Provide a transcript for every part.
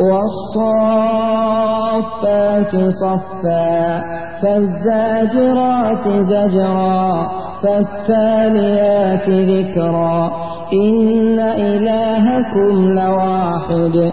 والصافات صفا فالزاجرات زجرا فالتاليات ذكرا. إن إلهكم لواحد.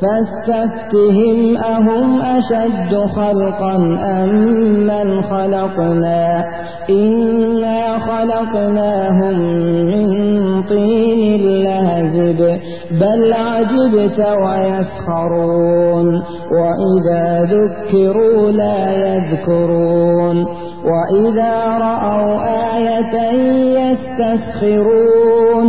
فاستفتهم أهم أشد خلقا أم من خلقنا؟ إنا خلقناهم من طين لهزب بل عجبت ويسخرون. وإذا ذكروا لا يذكرون. وإذا رأوا آية يستسخرون.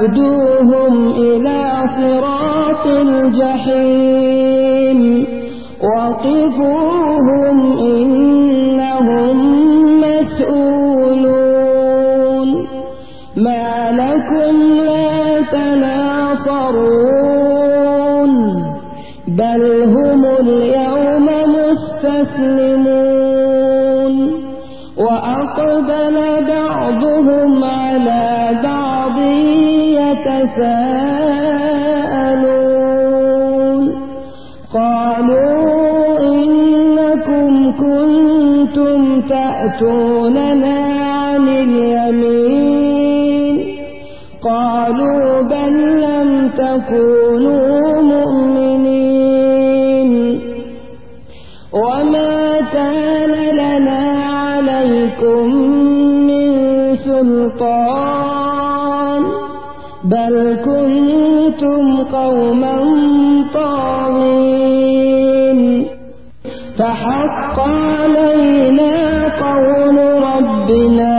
فاهدوهم إلى صراط الجحيم. يتساءلون. قالوا إنكم كنتم تأتوننا عن اليمين. قالوا بل لم تكونوا مؤمنين. وما كان لنا عليكم من سلطان بل كنتم قوما طاغين فحق علينا قول ربنا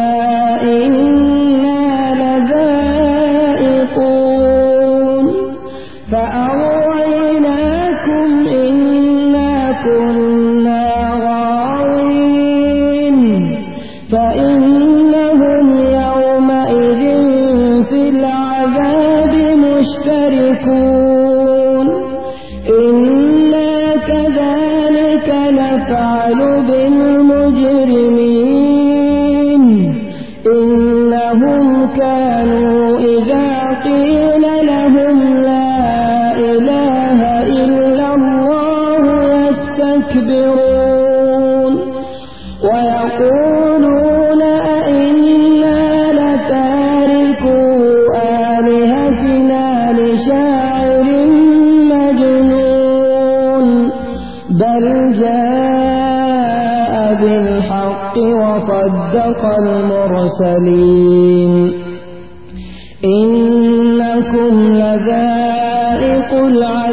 قيل لهم لا إله إلا الله يستكبرون ويقولون أئنا لتاركو آلهتنا لشاعر مجنون بل جاء بالحق وصدق المرسلين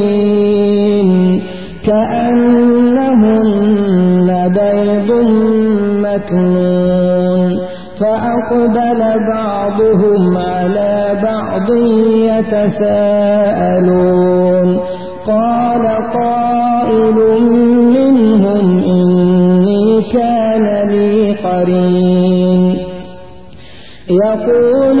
الطرفعين كأنهن بيض مكنون فأقبل بعضهم على بعض يتساءلون قال قائل منهم إني كان لي قرين يقول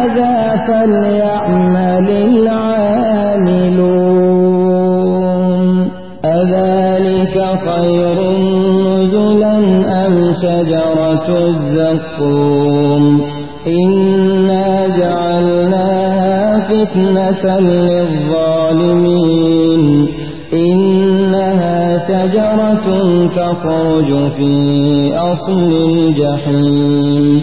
هذا فليعمل العاملون. أذلك خير نزلا أم شجرة الزقوم؟ إنا جعلناها فتنة للظالمين. إنها شجرة تخرج في أصل الجحيم.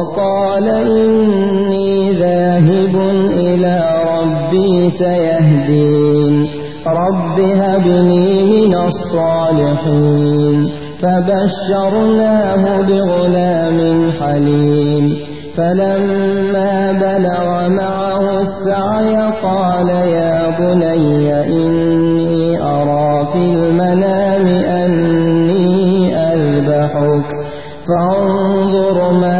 وقال إني ذاهب إلى ربي سيهدين. رب هبني من الصالحين. فبشرناه بغلام حليم. فلما بلغ معه السعي قال يا بني إني أرى في المنام أني أذبحك. فانظر ماذا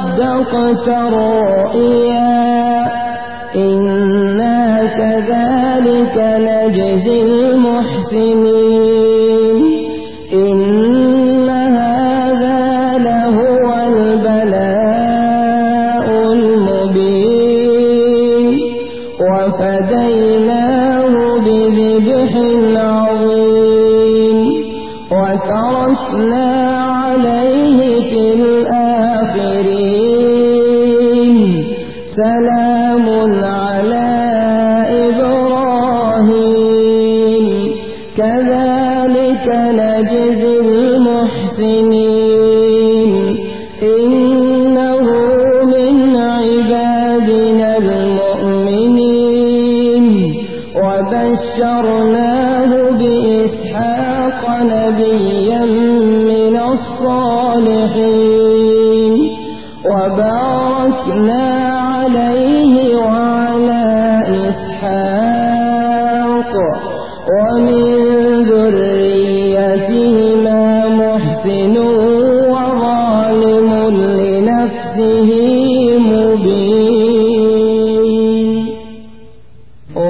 صدقت الرؤيا إنا كذلك نجزي المحسنين. المحسنين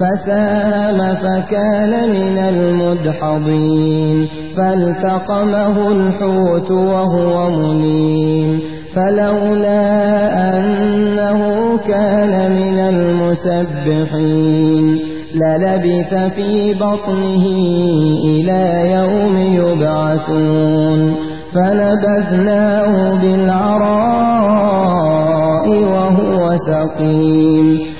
فسام فكان من المدحضين فالتقمه الحوت وهو مليم فلولا أنه كان من المسبحين للبث في بطنه إلى يوم يبعثون. فنبذناه بالعراء وهو سقيم.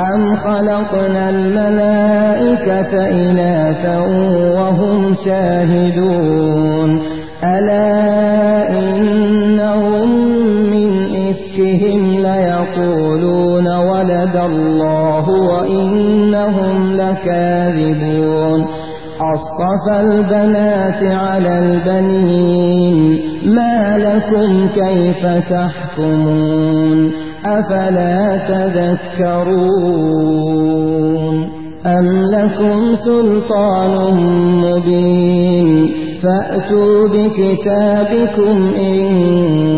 أم خلقنا الملائكة إناثا وهم شاهدون ألا إنهم من إفكهم ليقولون ولد الله وإنهم لكاذبون أصطفى البنات على البنين ما لكم كيف تحكمون أفلا تذكرون أم لكم سلطان مبين فأتوا بكتابكم إن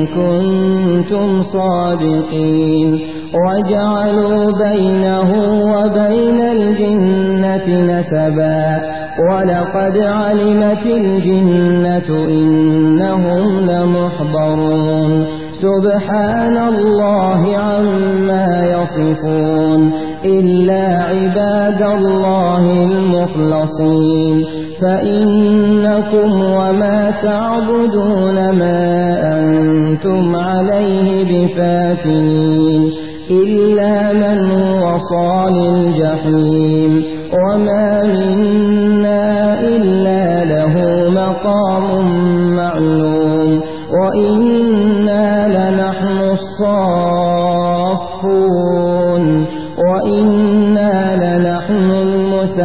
كنتم صادقين وجعلوا بينه وبين الجنة نسبا ولقد علمت الجنة إنهم لمحضرون سبحان الله عما يصفون إلا عباد الله المخلصين فإنكم وما تعبدون ما أنتم عليه بفاتنين إلا من هو صال الجحيم